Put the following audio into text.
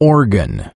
organ.